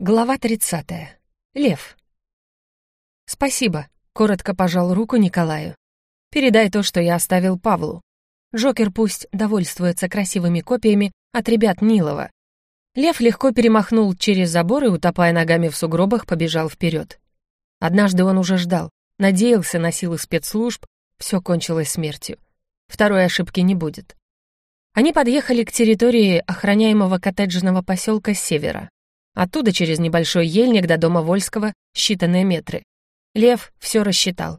Глава 30. Лев. «Спасибо», — коротко пожал руку Николаю. «Передай то, что я оставил Павлу. Джокер пусть довольствуется красивыми копиями от ребят Нилова». Лев легко перемахнул через забор и, утопая ногами в сугробах, побежал вперед. Однажды он уже ждал, надеялся на силы спецслужб, все кончилось смертью. Второй ошибки не будет. Они подъехали к территории охраняемого коттеджного поселка с севера. Оттуда через небольшой ельник до дома Вольского считанные метры. Лев все рассчитал.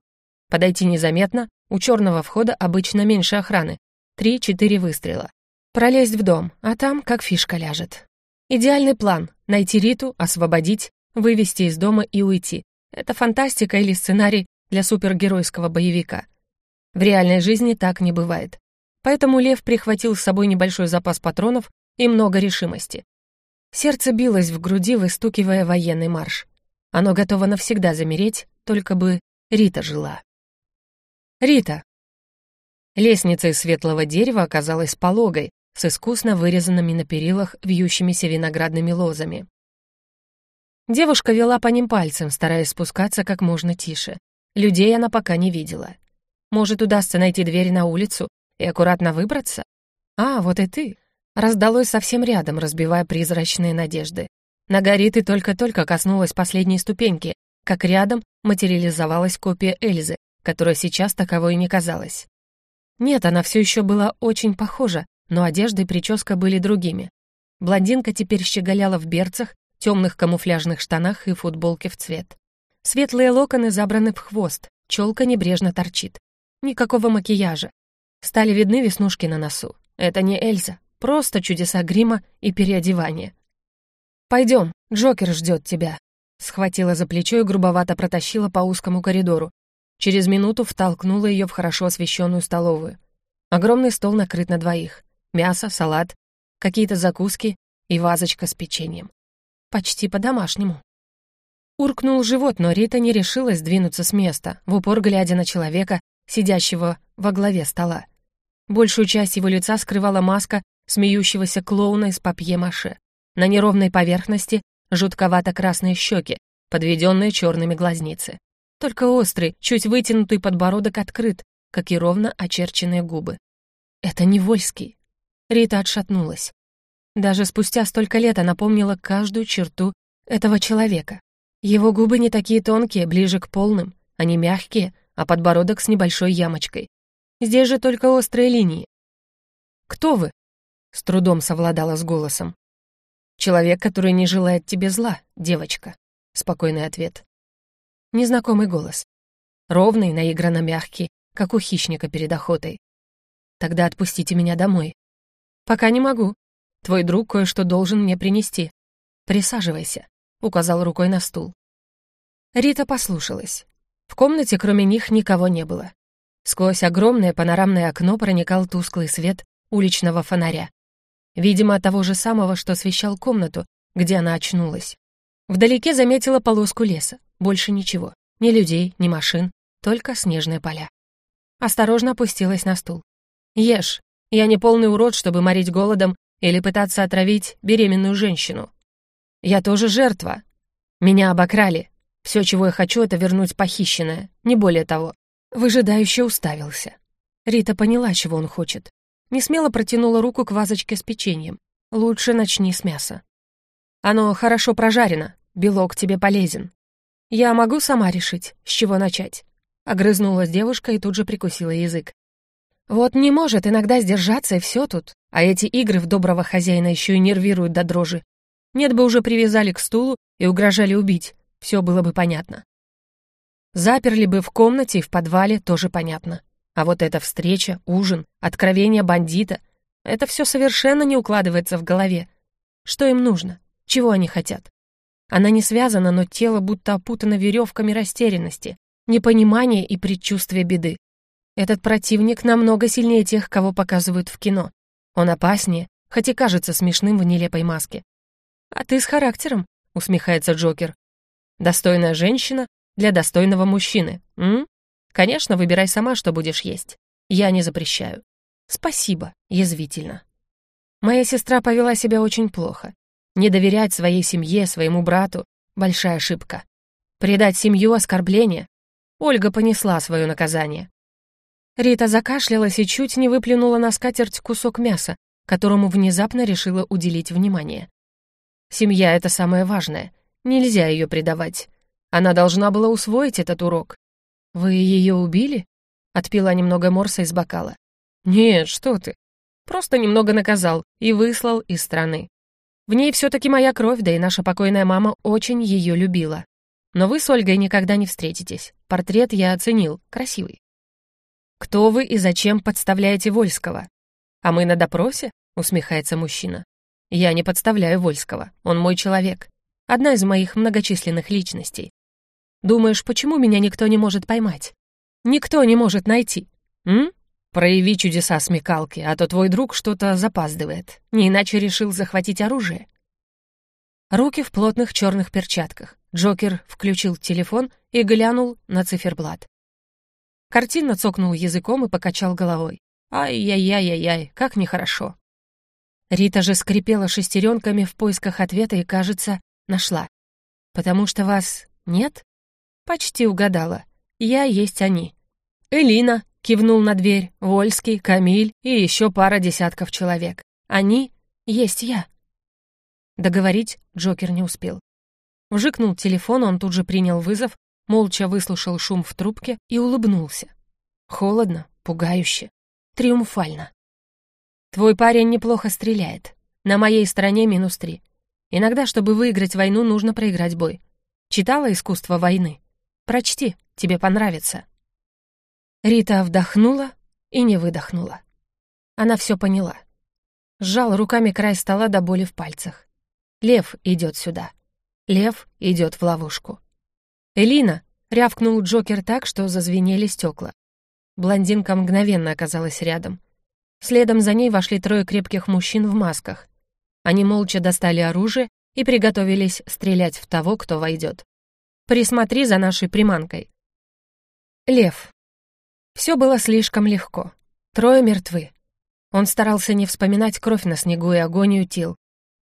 Подойти незаметно, у черного входа обычно меньше охраны. Три-четыре выстрела. Пролезть в дом, а там как фишка ляжет. Идеальный план — найти Риту, освободить, вывести из дома и уйти. Это фантастика или сценарий для супергеройского боевика. В реальной жизни так не бывает. Поэтому Лев прихватил с собой небольшой запас патронов и много решимости. Сердце билось в груди, выстукивая военный марш. Оно готово навсегда замереть, только бы Рита жила. Рита. Лестница из светлого дерева оказалась пологой, с искусно вырезанными на перилах вьющимися виноградными лозами. Девушка вела по ним пальцем, стараясь спускаться как можно тише. Людей она пока не видела. Может, удастся найти дверь на улицу и аккуратно выбраться? А, вот и ты. Раздалось совсем рядом, разбивая призрачные надежды. Нога Риты только-только коснулась последней ступеньки, как рядом материализовалась копия Эльзы, которая сейчас таковой и не казалась. Нет, она все еще была очень похожа, но одежда и прическа были другими. Блондинка теперь щеголяла в берцах, темных камуфляжных штанах и футболке в цвет. Светлые локоны забраны в хвост, челка небрежно торчит. Никакого макияжа. Стали видны веснушки на носу. Это не Эльза, Просто чудеса грима и переодевания. «Пойдем, Джокер ждет тебя», — схватила за плечо и грубовато протащила по узкому коридору. Через минуту втолкнула ее в хорошо освещенную столовую. Огромный стол накрыт на двоих. Мясо, салат, какие-то закуски и вазочка с печеньем. Почти по-домашнему. Уркнул живот, но Рита не решилась двинуться с места, в упор глядя на человека, сидящего во главе стола. Большую часть его лица скрывала маска смеющегося клоуна из папье-маше. На неровной поверхности жутковато-красные щеки, подведенные черными глазницы. Только острый, чуть вытянутый подбородок открыт, как и ровно очерченные губы. Это не Вольский. Рита отшатнулась. Даже спустя столько лет она помнила каждую черту этого человека. Его губы не такие тонкие, ближе к полным, они мягкие, а подбородок с небольшой ямочкой. Здесь же только острые линии. «Кто вы?» С трудом совладала с голосом. «Человек, который не желает тебе зла, девочка», — спокойный ответ. Незнакомый голос. Ровный, наигранно мягкий, как у хищника перед охотой. «Тогда отпустите меня домой». «Пока не могу. Твой друг кое-что должен мне принести. Присаживайся», — указал рукой на стул. Рита послушалась. В комнате кроме них никого не было. Сквозь огромное панорамное окно проникал тусклый свет уличного фонаря. Видимо, того же самого, что освещал комнату, где она очнулась. Вдалеке заметила полоску леса. Больше ничего. Ни людей, ни машин, только снежные поля. Осторожно опустилась на стул. «Ешь. Я не полный урод, чтобы морить голодом или пытаться отравить беременную женщину. Я тоже жертва. Меня обокрали. Все, чего я хочу, это вернуть похищенное, не более того». Выжидающе уставился. Рита поняла, чего он хочет. Несмело протянула руку к вазочке с печеньем. «Лучше начни с мяса». «Оно хорошо прожарено, белок тебе полезен». «Я могу сама решить, с чего начать?» Огрызнулась девушка и тут же прикусила язык. «Вот не может иногда сдержаться, и все тут. А эти игры в доброго хозяина еще и нервируют до дрожи. Нет бы уже привязали к стулу и угрожали убить, все было бы понятно. Заперли бы в комнате и в подвале, тоже понятно. А вот эта встреча, ужин, откровение бандита — это все совершенно не укладывается в голове. Что им нужно? Чего они хотят? Она не связана, но тело будто опутано веревками растерянности, непонимания и предчувствия беды. Этот противник намного сильнее тех, кого показывают в кино. Он опаснее, хоть и кажется смешным в нелепой маске. «А ты с характером», — усмехается Джокер. «Достойная женщина для достойного мужчины, м? Конечно, выбирай сама, что будешь есть. Я не запрещаю. Спасибо, язвительно. Моя сестра повела себя очень плохо. Не доверять своей семье, своему брату — большая ошибка. Предать семью — оскорбление. Ольга понесла свое наказание. Рита закашлялась и чуть не выплюнула на скатерть кусок мяса, которому внезапно решила уделить внимание. Семья — это самое важное. Нельзя ее предавать. Она должна была усвоить этот урок. «Вы ее убили?» Отпила немного морса из бокала. «Нет, что ты. Просто немного наказал и выслал из страны. В ней все-таки моя кровь, да и наша покойная мама очень ее любила. Но вы с Ольгой никогда не встретитесь. Портрет я оценил, красивый. Кто вы и зачем подставляете Вольского? А мы на допросе? Усмехается мужчина. Я не подставляю Вольского, он мой человек. Одна из моих многочисленных личностей. Думаешь, почему меня никто не может поймать? Никто не может найти. М? Прояви чудеса смекалки, а то твой друг что-то запаздывает. Не иначе решил захватить оружие. Руки в плотных черных перчатках. Джокер включил телефон и глянул на циферблат. Картинно цокнул языком и покачал головой. Ай-яй-яй-яй, как нехорошо. Рита же скрипела шестеренками в поисках ответа и, кажется, нашла. «Потому что вас нет?» Почти угадала. «Я есть они». Элина, Кивнул на дверь Вольский, Камиль и еще пара десятков человек. Они есть я. Договорить Джокер не успел. Вжикнул телефон, он тут же принял вызов, молча выслушал шум в трубке и улыбнулся. Холодно, пугающе, триумфально. «Твой парень неплохо стреляет. На моей стороне минус три. Иногда, чтобы выиграть войну, нужно проиграть бой. Читала «Искусство войны»? Прочти, тебе понравится». Рита вдохнула и не выдохнула. Она все поняла. Сжал руками край стола до боли в пальцах. Лев идет сюда. Лев идет в ловушку. «Элина!» — рявкнул Джокер так, что зазвенели стекла. Блондинка мгновенно оказалась рядом. Следом за ней вошли трое крепких мужчин в масках. Они молча достали оружие и приготовились стрелять в того, кто войдет. «Присмотри за нашей приманкой». Лев. Все было слишком легко. Трое мертвы. Он старался не вспоминать кровь на снегу и агонию тел.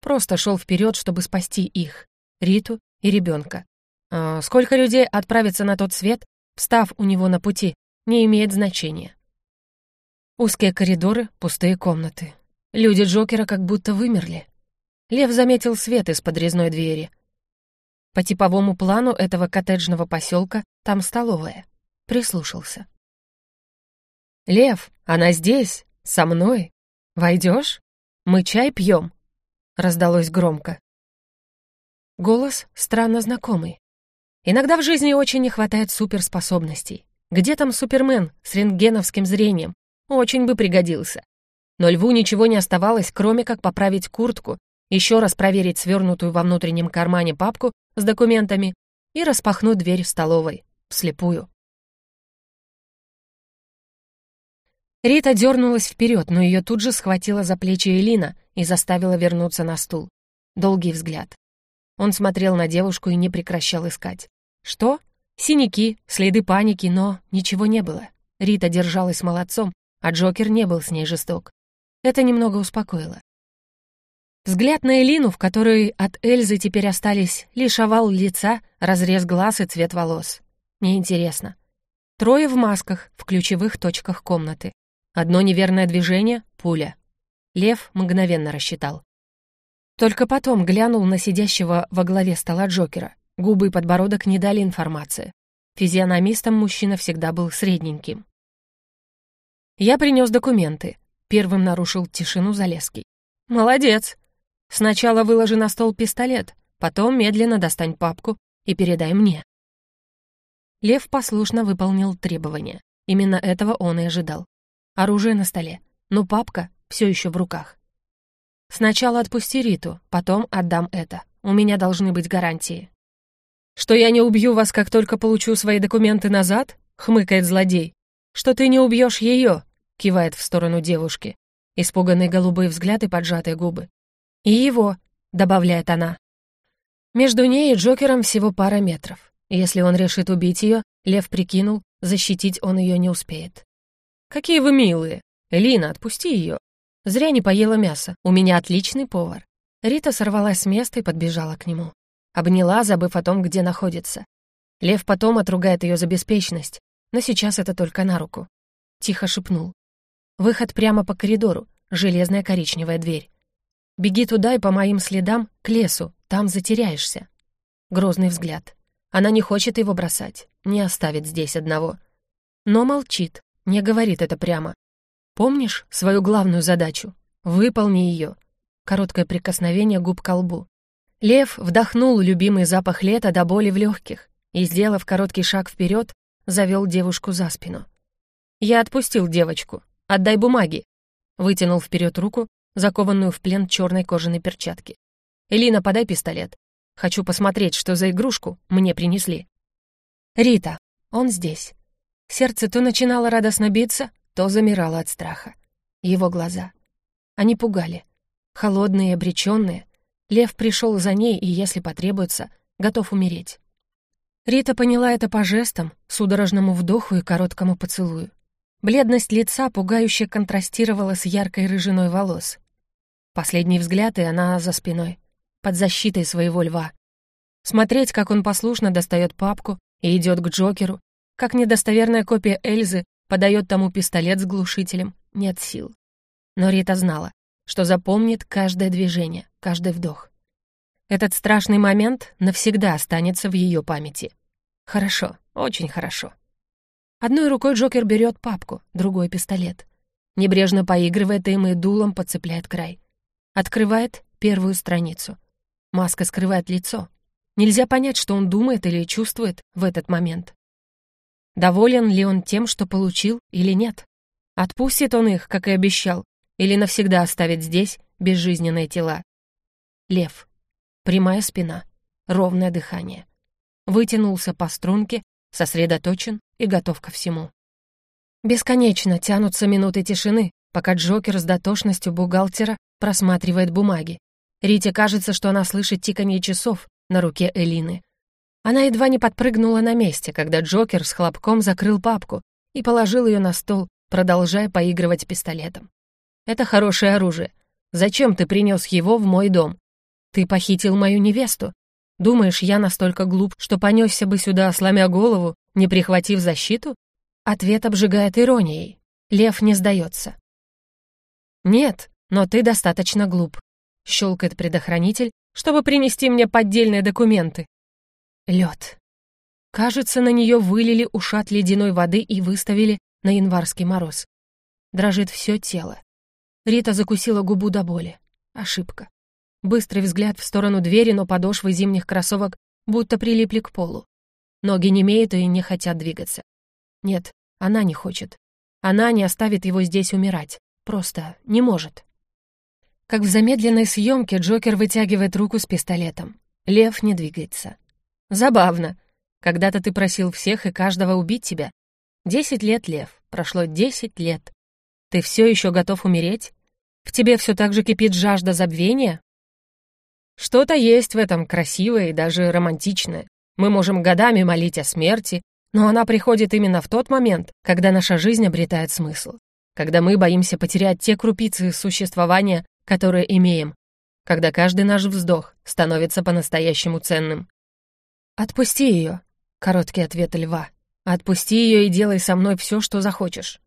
Просто шел вперед, чтобы спасти их, Риту и ребенка. А сколько людей отправится на тот свет, встав у него на пути, не имеет значения. Узкие коридоры, пустые комнаты. Люди Джокера как будто вымерли. Лев заметил свет из подрезной двери. По типовому плану этого коттеджного поселка там столовая. Прислушался. «Лев, она здесь, со мной. Войдешь? Мы чай пьем?» Раздалось громко. Голос странно знакомый. Иногда в жизни очень не хватает суперспособностей. Где там Супермен с рентгеновским зрением? Очень бы пригодился. Но льву ничего не оставалось, кроме как поправить куртку, еще раз проверить свернутую во внутреннем кармане папку с документами и распахнуть дверь в столовой, вслепую. Рита дернулась вперед, но ее тут же схватила за плечи Элина и заставила вернуться на стул. Долгий взгляд. Он смотрел на девушку и не прекращал искать. Что? Синяки, следы паники, но ничего не было. Рита держалась молодцом, а Джокер не был с ней жесток. Это немного успокоило. Взгляд на Элину, в которой от Эльзы теперь остались лишь овал лица, разрез глаз и цвет волос. Неинтересно. Трое в масках в ключевых точках комнаты. Одно неверное движение — пуля. Лев мгновенно рассчитал. Только потом глянул на сидящего во главе стола Джокера. Губы и подбородок не дали информации. Физиономистом мужчина всегда был средненьким. «Я принес документы», — первым нарушил тишину Залеский. «Молодец. Сначала выложи на стол пистолет, потом медленно достань папку и передай мне». Лев послушно выполнил требования. Именно этого он и ожидал. Оружие на столе, но папка все еще в руках. Сначала отпусти Риту, потом отдам это. У меня должны быть гарантии. Что я не убью вас, как только получу свои документы назад? Хмыкает злодей. Что ты не убьешь ее? Кивает в сторону девушки. Испуганный голубые взгляд и поджатые губы. И его, добавляет она. Между ней и Джокером всего пара метров. Если он решит убить ее, Лев прикинул, защитить он ее не успеет. «Какие вы милые! Лина, отпусти ее. Зря не поела мясо, у меня отличный повар». Рита сорвалась с места и подбежала к нему. Обняла, забыв о том, где находится. Лев потом отругает ее за беспечность, но сейчас это только на руку. Тихо шепнул. Выход прямо по коридору, железная коричневая дверь. Беги туда и по моим следам к лесу, там затеряешься. Грозный взгляд. Она не хочет его бросать, не оставит здесь одного. Но молчит, не говорит это прямо. Помнишь свою главную задачу? Выполни ее. Короткое прикосновение губ к лбу. Лев вдохнул любимый запах лета до боли в легких и, сделав короткий шаг вперед, завел девушку за спину. «Я отпустил девочку. Отдай бумаги!» Вытянул вперед руку, закованную в плен черной кожаной перчатки. «Элина, подай пистолет. Хочу посмотреть, что за игрушку мне принесли». «Рита, он здесь». Сердце то начинало радостно биться, то замирало от страха. Его глаза. Они пугали. Холодные и обреченные. Лев пришел за ней и, если потребуется, готов умереть. Рита поняла это по жестам, судорожному вдоху и короткому поцелую. Бледность лица пугающе контрастировала с яркой рыжиной волос. Последний взгляд, и она за спиной под защитой своего льва. Смотреть, как он послушно достает папку и идет к Джокеру, как недостоверная копия Эльзы подает тому пистолет с глушителем, нет сил. Но Рита знала, что запомнит каждое движение, каждый вдох. Этот страшный момент навсегда останется в ее памяти. Хорошо, очень хорошо. Одной рукой Джокер берет папку, другой — пистолет. Небрежно поигрывает им и дулом подцепляет край. Открывает первую страницу. Маска скрывает лицо. Нельзя понять, что он думает или чувствует в этот момент. Доволен ли он тем, что получил, или нет? Отпустит он их, как и обещал, или навсегда оставит здесь безжизненные тела? Лев. Прямая спина, ровное дыхание. Вытянулся по струнке, сосредоточен и готов ко всему. Бесконечно тянутся минуты тишины, пока Джокер с дотошностью бухгалтера просматривает бумаги. Рите кажется, что она слышит тиканье часов на руке Элины. Она едва не подпрыгнула на месте, когда Джокер с хлопком закрыл папку и положил ее на стол, продолжая поигрывать пистолетом. «Это хорошее оружие. Зачем ты принес его в мой дом? Ты похитил мою невесту. Думаешь, я настолько глуп, что понесся бы сюда, сломя голову, не прихватив защиту?» Ответ обжигает иронией. Лев не сдается. «Нет, но ты достаточно глуп. — щелкает предохранитель, чтобы принести мне поддельные документы. Лед. Кажется, на нее вылили ушат ледяной воды и выставили на январский мороз. Дрожит все тело. Рита закусила губу до боли. Ошибка. Быстрый взгляд в сторону двери, но подошвы зимних кроссовок будто прилипли к полу. Ноги не имеют и не хотят двигаться. Нет, она не хочет. Она не оставит его здесь умирать. Просто не может. Как в замедленной съемке Джокер вытягивает руку с пистолетом. Лев не двигается. Забавно. Когда-то ты просил всех и каждого убить тебя. Десять лет, Лев. Прошло десять лет. Ты все еще готов умереть? В тебе все так же кипит жажда забвения? Что-то есть в этом красивое и даже романтичное. Мы можем годами молить о смерти, но она приходит именно в тот момент, когда наша жизнь обретает смысл. Когда мы боимся потерять те крупицы существования, которое имеем, когда каждый наш вздох становится по-настоящему ценным. «Отпусти ее», — короткий ответ льва. «Отпусти ее и делай со мной все, что захочешь».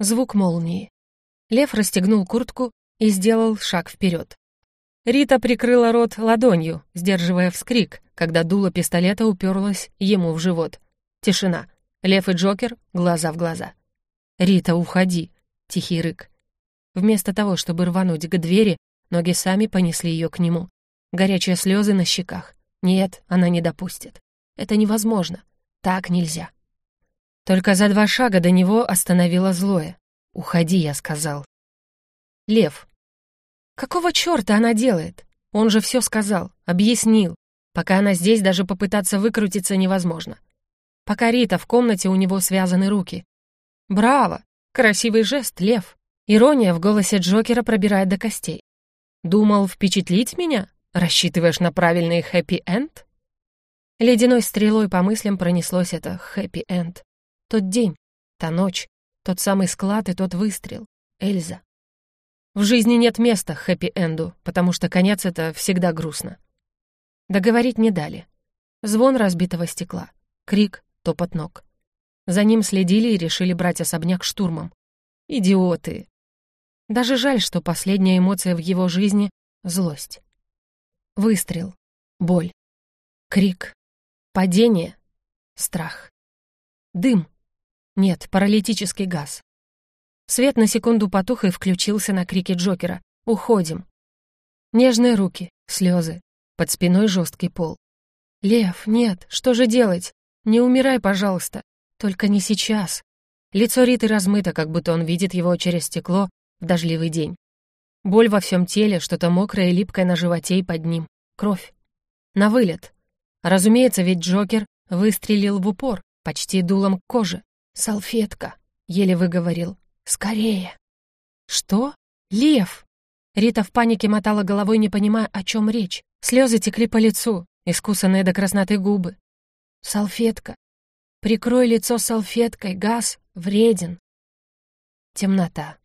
Звук молнии. Лев расстегнул куртку и сделал шаг вперед. Рита прикрыла рот ладонью, сдерживая вскрик, когда дуло пистолета уперлось ему в живот. Тишина. Лев и Джокер глаза в глаза. «Рита, уходи!» — тихий рык. Вместо того, чтобы рвануть к двери, ноги сами понесли ее к нему. Горячие слезы на щеках. Нет, она не допустит. Это невозможно. Так нельзя. Только за два шага до него остановило злое. «Уходи», — я сказал. Лев. Какого черта она делает? Он же все сказал, объяснил. Пока она здесь, даже попытаться выкрутиться невозможно. Пока Рита в комнате, у него связаны руки. Браво! Красивый жест, Лев. Ирония в голосе Джокера пробирает до костей. «Думал впечатлить меня? Рассчитываешь на правильный хэппи-энд?» Ледяной стрелой по мыслям пронеслось это хэппи-энд. Тот день, та ночь, тот самый склад и тот выстрел. Эльза. В жизни нет места хэппи-энду, потому что конец — это всегда грустно. Договорить не дали. Звон разбитого стекла, крик, топот ног. За ним следили и решили брать особняк штурмом. Идиоты! Даже жаль, что последняя эмоция в его жизни — злость. Выстрел, боль, крик, падение, страх. Дым. Нет, паралитический газ. Свет на секунду потух и включился на крики Джокера. «Уходим!» Нежные руки, слезы, под спиной жесткий пол. «Лев, нет, что же делать? Не умирай, пожалуйста. Только не сейчас». Лицо Риты размыто, как будто он видит его через стекло в дождливый день. Боль во всем теле, что-то мокрое и липкое на животе и под ним. Кровь. На вылет. Разумеется, ведь Джокер выстрелил в упор, почти дулом к коже. «Салфетка», — еле выговорил. «Скорее!» «Что? Лев!» Рита в панике мотала головой, не понимая, о чем речь. Слезы текли по лицу, искусанные до красноты губы. «Салфетка! Прикрой лицо салфеткой, газ вреден!» Темнота.